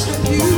trust you.